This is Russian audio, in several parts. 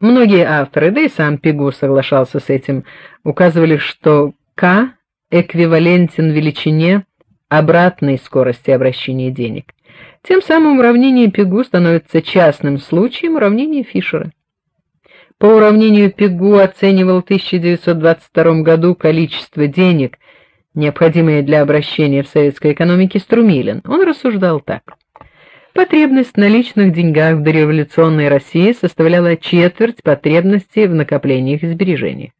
Многие авторы, да и сам Пигу соглашался с этим, указывали, что k эквивалентен величине обратной скорости обращения денег. Тем самым уравнение Пигу становится частным случаем уравнения Фишера. По уравнению Пигу оценивал в 1922 году количество денег, необходимое для обращения в советской экономике Струмилин. Он рассуждал так: Потребность в наличных деньгах в дореволюционной России составляла четверть потребности в накоплениях и сбережениях.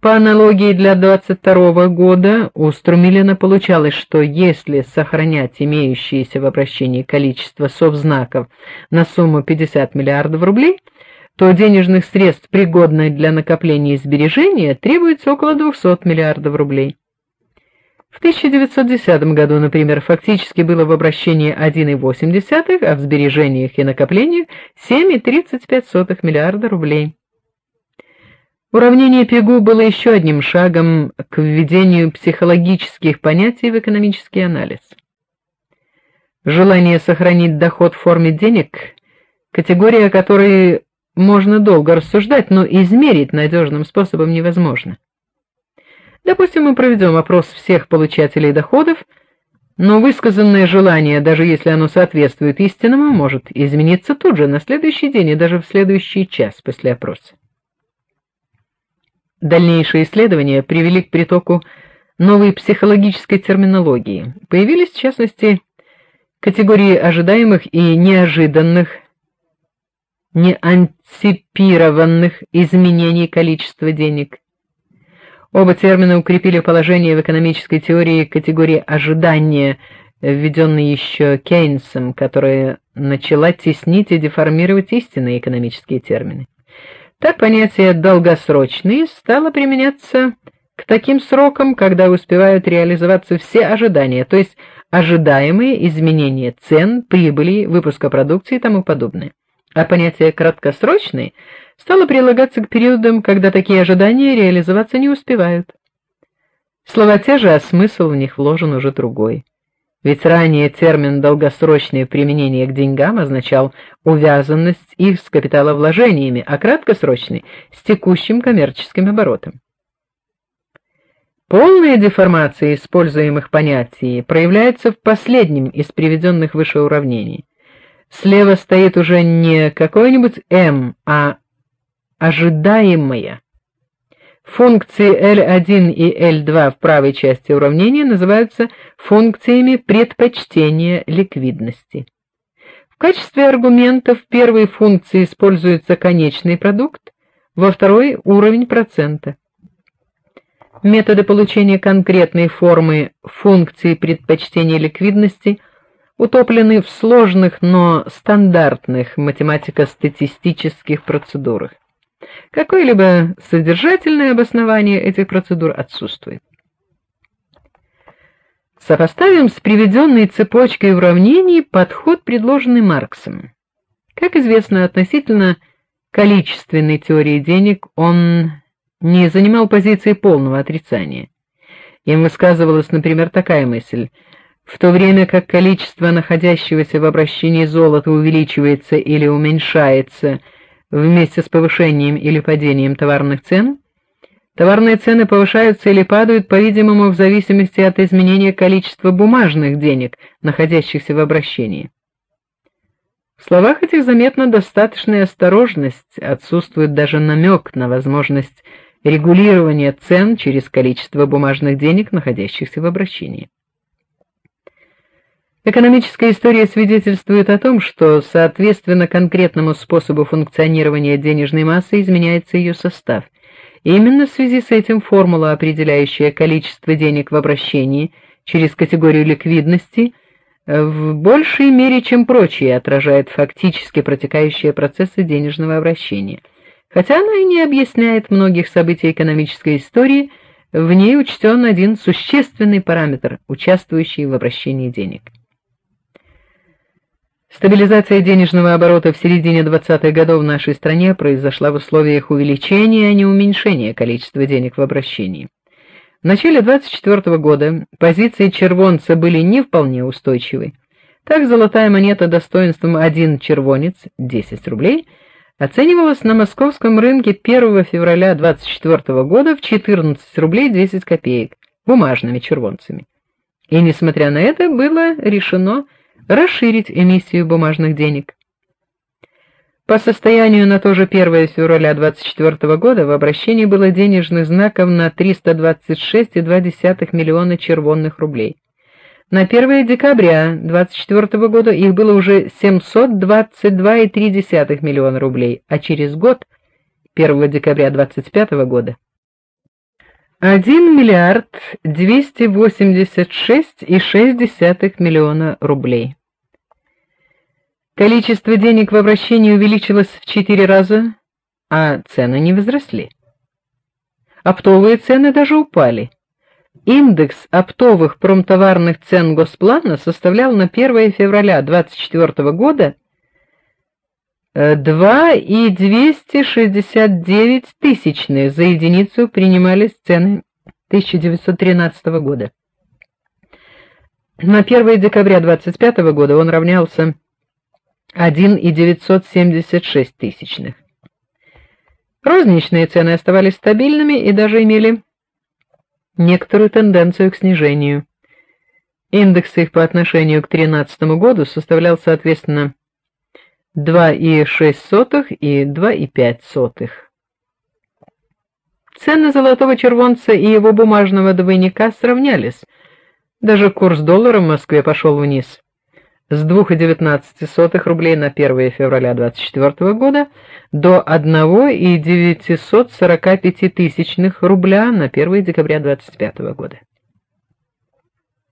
По аналогии для 22 года у Струмилина получалось, что если сохранять имеющееся в обращении количество совзнаков на сумму 50 миллиардов рублей, то денежных средств, пригодных для накопления и сбережения, требуется около 200 миллиардов рублей. В 1910 году, например, фактически было в обращении 1,8, а в сбережениях и накоплениях 7,35 миллиарда рублей. Уравнение Пигу было еще одним шагом к введению психологических понятий в экономический анализ. Желание сохранить доход в форме денег категория, о которой можно долго рассуждать, но измерить надежным способом невозможно. Допустим, мы проведем опрос всех получателей доходов, но высказанное желание, даже если оно соответствует истинному, может измениться тут же, на следующий день и даже в следующий час после опроса. Дальнейшие исследования привели к притоку новой психологической терминологии. Появились, в частности, категории ожидаемых и неожиданных, неантиципированных изменений количества денег. Оба термина укрепили положение в экономической теории категории ожидания, введенной еще Кейнсом, которая начала теснить и деформировать истинные экономические термины. Так понятие долгосрочный стало применяться к таким срокам, когда успевают реализоваться все ожидания, то есть ожидаемые изменения цен, прибыли, выпуска продукции и тому подобное. А понятие краткосрочный стало прилагаться к периодам, когда такие ожидания реализоваться не успевают. Слова те же, а смысл в них вложен уже другой. Ведь ранее термин долгосрочное применение к деньгам означал увязанность их с капиталовложениями, а краткосрочный с текущим коммерческим оборотом. Полная деформация используемых понятий проявляется в последнем из приведенных выше уравнений. Слева стоит уже не какой-нибудь m, а ожидаемое. Функции L1 и L2 в правой части уравнения называются функциями предпочтения ликвидности. В качестве аргумента в первой функции используется конечный продукт, во второй уровень процента. Методы получения конкретной формы функции предпочтения ликвидности утоплены в сложных, но стандартных математико-статистических процедурах. Какое-либо содержательное обоснование этих процедур отсутствует. Сопоставим с приведенной цепочкой уравнений подход, предложенный Марксом. Как известно, относительно количественной теории денег он не занимал позиции полного отрицания. Им высказывалась, например, такая мысль: в то время как количество находящегося в обращении золота увеличивается или уменьшается вместе с повышением или падением товарных цен, товарные цены повышаются или падают, по-видимому, в зависимости от изменения количества бумажных денег, находящихся в обращении. В словах этих заметна достаточная осторожность, отсутствует даже намек на возможность регулирования цен через количество бумажных денег, находящихся в обращении. Экономическая история свидетельствует о том, что соответственно конкретному способу функционирования денежной массы изменяется ее состав. Именно в связи с этим формула, определяющая количество денег в обращении через категорию ликвидности, в большей мере, чем прочие, отражает фактически протекающие процессы денежного обращения. Хотя она и не объясняет многих событий экономической истории, в ней учтен один существенный параметр, участвующий в обращении денег. Стабилизация денежного оборота в середине 20-х годов в нашей стране произошла в условиях увеличения, а не уменьшения количества денег в обращении. В начале 24 года позиции червонца были не вполне устойчивы. Так золотая монета достоинством 1 червонец 10 рублей оценивалась на московском рынке 1 февраля 24 года в 14 рублей 10 копеек бумажными червонцами. И несмотря на это было решено расширить эмиссию бумажных денег. По состоянию на то же 1 февраля 24 года в обращении было денежных знаков на 326,2 миллиона червонных рублей. На 1 декабря 24 года их было уже 722,3 миллиона рублей, а через год, 1 декабря 25 года, 1 миллиард 286,6 миллиона рублей. Количество денег в обращении увеличилось в 4 раза, а цены не возросли. Оптовые цены даже упали. Индекс оптовых промтоварных цен Госплана составлял на 1 февраля 24 года 2,269 тысячных за единицу принимались цены 1913 года. На 1 декабря 25 года он равнялся 1,976 тысячных. Розничные цены оставались стабильными и даже имели некоторую тенденцию к снижению. Индекс их по отношению к 2013 году составлял соответственно 2,6 и 2,5. Цены золотого червонца и его бумажного двойника сравнялись. Даже курс доллара в Москве пошел вниз с 2,19 рублей на 1 февраля 24 года до 1,945 тысячных рубля на 1 декабря 25 года.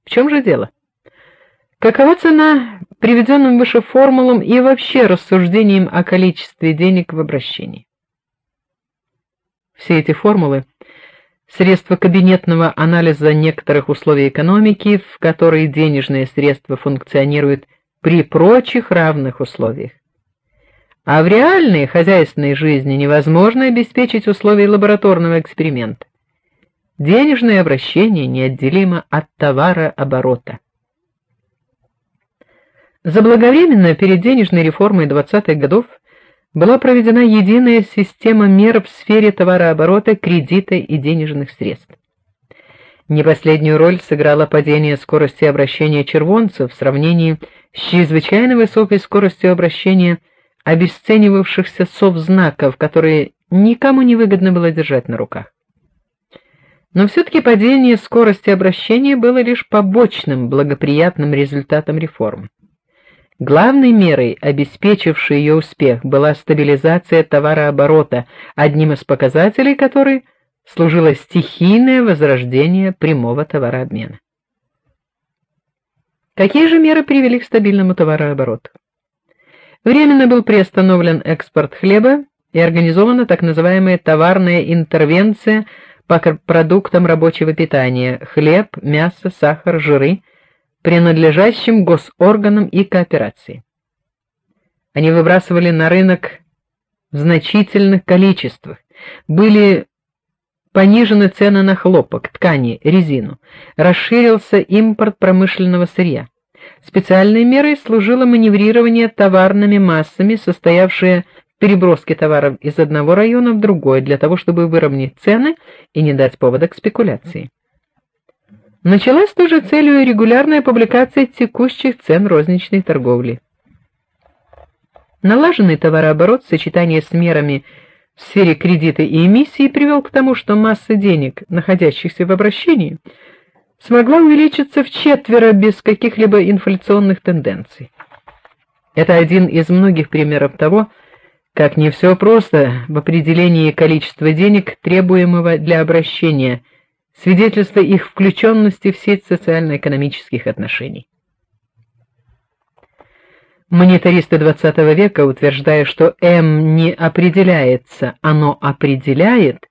В чем же дело? Какова цена приведенным выше формулам и вообще рассуждениям о количестве денег в обращении? Все эти формулы средства кабинетного анализа некоторых условий экономики, в которой денежные средства функционируют при прочих равных условиях. А в реальной хозяйственной жизни невозможно обеспечить условия лабораторного эксперимента. Денежное обращение неотделимо от товарооборота. Заблаговременно перед денежной реформой 20-х годов была проведена единая система мер в сфере товарооборота, кредита и денежных средств. Не последнюю роль сыграло падение скорости обращения червонцев в сравнении с чрезвычайно высокой скоростью обращения обесценивавшихся совзнаков, которые никому не выгодно было держать на руках. Но все таки падение скорости обращения было лишь побочным благоприятным результатом реформы. Главной мерой, обеспечившей ее успех, была стабилизация товарооборота, одним из показателей которой служило стихийное возрождение прямого товарообмена. Какие же меры привели к стабильному товарообороту? Временно был приостановлен экспорт хлеба и организована так называемая товарная интервенция по продуктам рабочего питания: хлеб, мясо, сахар, жиры принадлежащим госорганам и кооперации. Они выбрасывали на рынок в значительных количествах. Были понижены цены на хлопок, ткани, резину. Расширился импорт промышленного сырья. Специальной мерой служило маневрирование товарными массами, состоявшее в переброске товаров из одного района в другой для того, чтобы выровнять цены и не дать повода к спекуляции. Началась с той же целью регулярная публикация текущих цен розничной торговли. Налаженный товарооборот в сочетании с мерами в сфере кредита и эмиссии привел к тому, что масса денег, находящихся в обращении, смогла увеличиться в четверо без каких-либо инфляционных тенденций. Это один из многих примеров того, как не все просто в определении количества денег, требуемого для обращения – свидетельство их включенности в сеть социально-экономических отношений. Монетаристы XX века, утверждая, что М не определяется, оно определяет,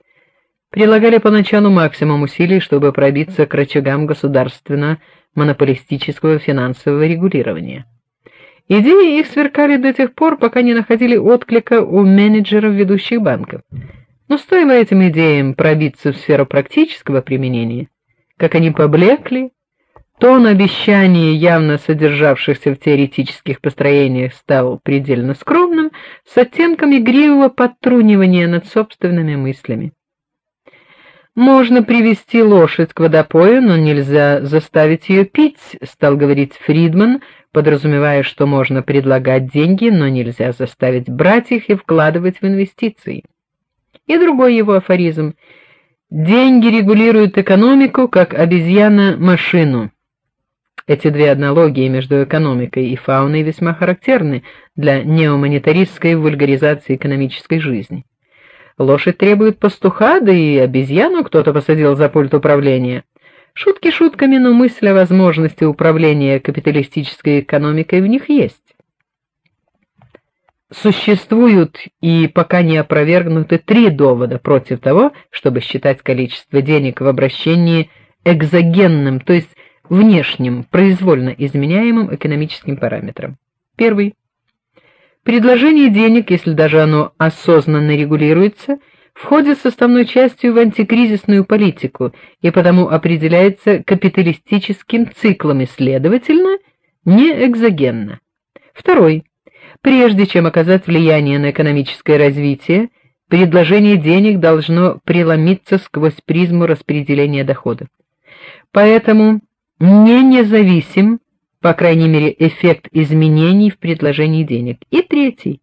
прилагали поначалу максимум усилий, чтобы пробиться к рычагам государственно-монополистического финансового регулирования. Идеи их сверкали до тех пор, пока не находили отклика у менеджеров ведущих банков. Но стоило этим идеям пробиться в сферу практического применения, как они поблекли, Тон обещаний, явно содержавшихся в теоретических построениях, стал предельно скромным, с оттенком игривого подтрунивания над собственными мыслями. Можно привести лошадь к водопою, но нельзя заставить ее пить, стал говорить Фридман, подразумевая, что можно предлагать деньги, но нельзя заставить брать их и вкладывать в инвестиции. И другой его афоризм: деньги регулируют экономику, как обезьяна машину. Эти две аналогии между экономикой и фауной весьма характерны для неомонетаристской вульгаризации экономической жизни. Лошадь требует пастуха, да и обезьяну кто-то посадил за пульт управления. Шутки шутками, но мысль о возможности управления капиталистической экономикой в них есть. Существуют и пока не опровергнуты три довода против того, чтобы считать количество денег в обращении экзогенным, то есть внешним, произвольно изменяемым экономическим параметром. Первый. Предложение денег, если даже оно осознанно регулируется, входит составной частью в антикризисную политику и потому определяется капиталистическим циклом и, следовательно, не экзогенно. Второй. Прежде чем оказать влияние на экономическое развитие, предложение денег должно преломиться сквозь призму распределения доходов. Поэтому не независим, по крайней мере, эффект изменений в предложении денег. И третий.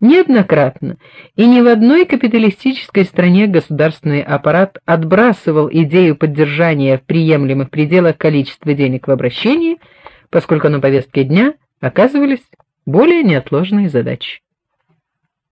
Неоднократно и ни в одной капиталистической стране государственный аппарат отбрасывал идею поддержания в приемлемых пределах количества денег в обращении, поскольку на повестке дня оказывались более неотложные задачи.